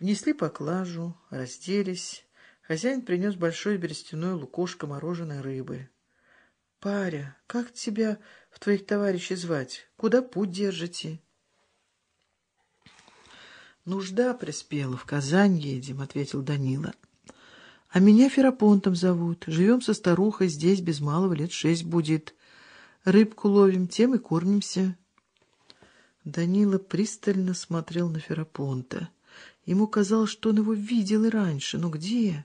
Внесли поклажу, разделись. Хозяин принес большое берестяное лукошко мороженой рыбы. — Паря, как тебя в твоих товарищей звать? Куда путь держите? — Нужда приспела, в Казань едем, — ответил Данила. — А меня Ферапонтом зовут. Живем со старухой здесь без малого лет шесть будет. Рыбку ловим, тем и кормимся. Данила пристально смотрел на Ферапонта. Ему казалось, что он его видел и раньше, но где?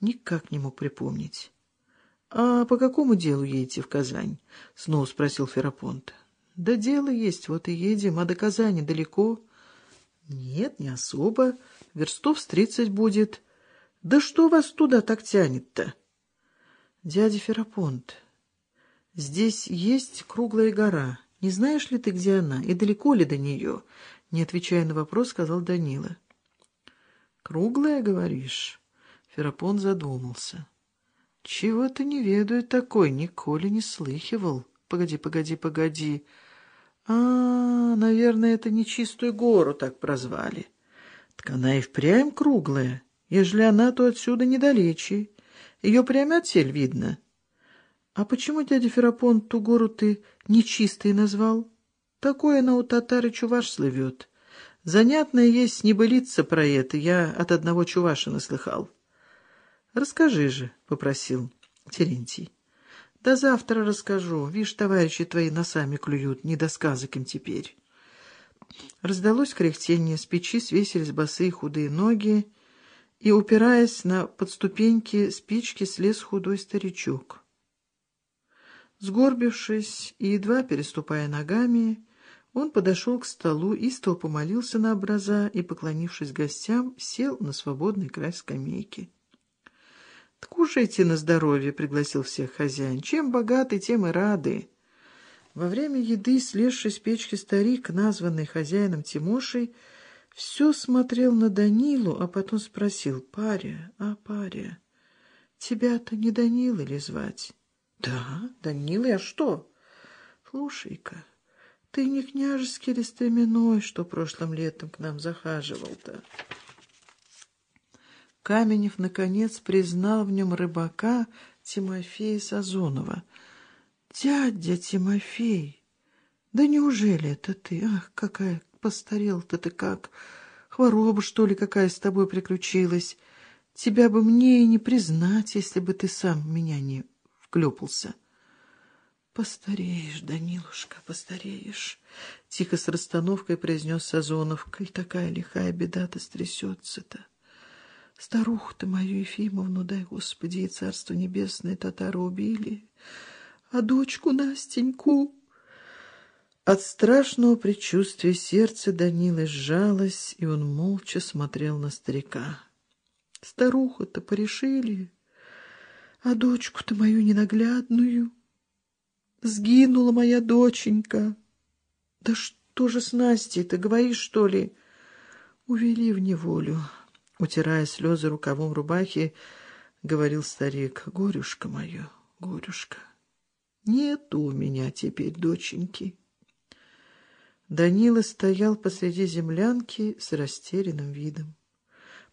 Никак не мог припомнить. — А по какому делу едете в Казань? — снова спросил Ферапонт. — Да дело есть, вот и едем, а до Казани далеко. — Нет, не особо. Верстов с тридцать будет. Да что вас туда так тянет-то? — Дядя Ферапонт, здесь есть круглая гора. Не знаешь ли ты, где она, и далеко ли до нее? Не отвечая на вопрос, сказал Данила. — Круглая, говоришь? Ферапон задумался. Чего-то не ведаю такой, николи не слыхивал. Погоди, погоди, погоди. А, наверное, это нечистую гору так прозвали. Так она и впрямь круглая. Ежели она, то отсюда недалече. Ее прямо отсель видно. А почему, дядя Ферапон, ту гору ты нечистой назвал? Такое она у татар и чуваш слывет. Занятная есть небылица про это, я от одного чуваша наслыхал. — Расскажи же, — попросил Терентий. — Да завтра расскажу. Вишь, товарищи твои носами клюют, не до сказок им теперь. Раздалось кряхтение, с печи свесились босые худые ноги, и, упираясь на подступеньки спички, слез худой старичок. Сгорбившись и едва переступая ногами, он подошел к столу, истово помолился на образа и, поклонившись гостям, сел на свободный край скамейки. — Кушайте на здоровье, — пригласил всех хозяин. — Чем богаты, тем и рады. Во время еды, слезший с печки старик, названный хозяином Тимошей, все смотрел на Данилу, а потом спросил, — Паря, а паря, тебя-то не Данила ли звать? — Да, Данила, а что? — Слушай-ка, ты не княжеский ли что прошлым летом к нам захаживал-то? Каменев, наконец, признал в нем рыбака Тимофея Сазонова. «Дядя Тимофей! Да неужели это ты? Ах, какая постарел-то ты как! Хвороба, что ли, какая с тобой приключилась? Тебя бы мне и не признать, если бы ты сам меня не вклепался». «Постареешь, Данилушка, постареешь», — тихо с расстановкой произнес Сазонов. «Коль такая лихая беда-то стрясется-то». Старуху-то мою Ефимовну, дай Господи, и Царство Небесное татары убили, а дочку Настеньку... От страшного предчувствия сердце Данилы сжалось, и он молча смотрел на старика. Старуху-то порешили, а дочку-то мою ненаглядную... Сгинула моя доченька. Да что же с Настей-то, говоришь, что ли? Увели в неволю. Утирая слезы рукавом рубахи, говорил старик, «Горюшка мое, горюшка, нету у меня теперь доченьки». Данила стоял посреди землянки с растерянным видом.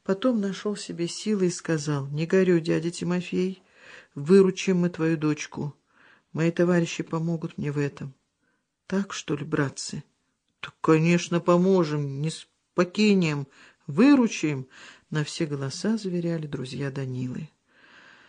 Потом нашел себе силы и сказал, «Не горю, дядя Тимофей, выручим мы твою дочку. Мои товарищи помогут мне в этом». «Так, что ли, братцы?» «Так, конечно, поможем, не покинем, выручим», — на все голоса заверяли друзья Данилы.